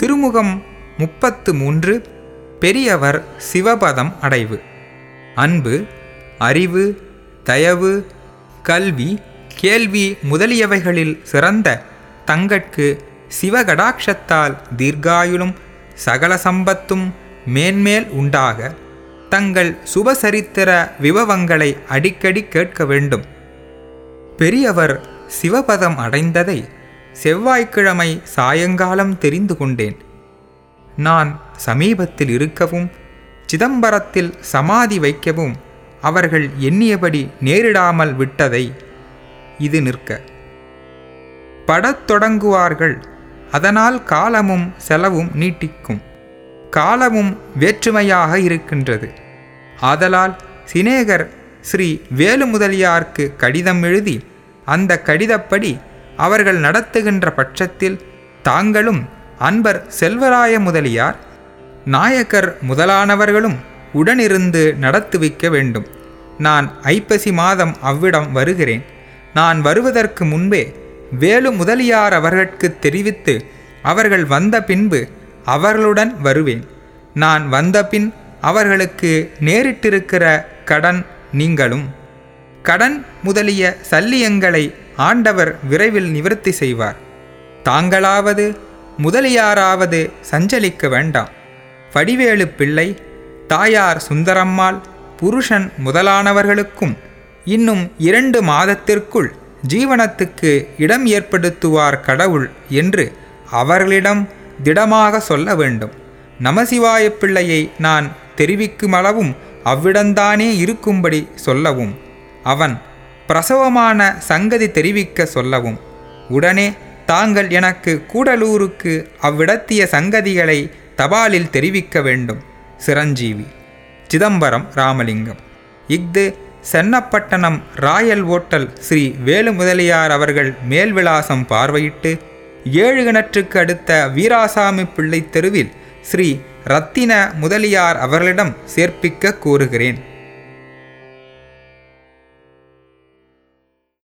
திருமுகம் முப்பத்து மூன்று பெரியவர் சிவபதம் அடைவு. அன்பு அறிவு தயவு கல்வி கேள்வி முதலியவைகளில் சிறந்த தங்கட்கு சிவகடாட்சத்தால் தீர்காயுளும் சகல சம்பத்தும் மேன்மேல் உண்டாக தங்கள் சுபசரித்திர விபவங்களை அடிக்கடி கேட்க வேண்டும். பெரியவர் சிவபதம் அடைந்ததை செவ்வாய்க்கிழமை சாயங்காலம் தெரிந்து கொண்டேன். நான் சமீபத்தில் இருக்கவும் சிதம்பரத்தில் சமாதி வைக்கவும் அவர்கள் எண்ணியபடி நேரிடாமல் விட்டதை இது நிற்க. படத் தொடங்குவார்கள் அதனால் காலமும் செலவும் நீட்டிக்கும். காலமும் வேற்றுமையாக இருக்கின்றது. ஆதலால் சினேகர் ஸ்ரீ வேலு முதலியார்க்கு கடிதம் எழுதி அந்த கடிதப்படி அவர்கள் நடத்துகின்ற பட்சத்தில் தாங்களும் அன்பர் செல்வராய முதலியார் நாயக்கர் முதலானவர்களும் உடனிருந்து நடத்துவிக்க வேண்டும். நான் ஐப்பசி மாதம் அவ்விடம் வருகிறேன். நான் வருவதற்கு முன்பே வேலு முதலியார் அவர்களுக்கு தெரிவித்து அவர்கள் வந்த பின்பு அவர்களுடன் வருவேன். நான் வந்தபின் அவர்களுக்கு நேரிட்டிருக்கிற கடன் நீங்களும். கடன் முதலிய சல்லியங்களை ஆண்டவர் விரைவில் நிவர்த்தி செய்வார். தாங்களாவது முதலியாராவது சஞ்சலிக்க வேண்டாம். வடிவேலு பிள்ளை தாயார் சுந்தரம்மாள் புருஷன் முதலானவர்களுக்கும் இன்னும் இரண்டு மாதத்திற்குள் ஜீவனத்துக்கு இடம் ஏற்படுத்துவார் கடவுள் என்று அவர்களிடம் திடமாக சொல்ல வேண்டும். நமசிவாய பிள்ளையை நான் தெரிவிக்குமளவும் அவ்விடந்தானே இருக்கும்படி சொல்லவும். அவன் பிரசவமான சங்கதி தெரிவிக்க சொல்லவும் உடனே தாங்கள் எனக்கு கூடலூருக்கு அவ்விடத்திய சங்கதிகளை தபாலில் தெரிவிக்க வேண்டும் சிரஞ்சீவி. சிதம்பரம் ராமலிங்கம். இஃது சென்னப்பட்டணம் ராயல் ஓட்டல் ஸ்ரீ வேலு முதலியார் அவர்கள் மேல்விலாசம் பார்வையிட்டு ஏழு கிணற்றுக்கு அடுத்த வீராசாமி பிள்ளை தெருவில் ஸ்ரீ ரத்தின முதலியார் அவர்களிடம் சேர்ப்பிக்க கூறுகிறேன்.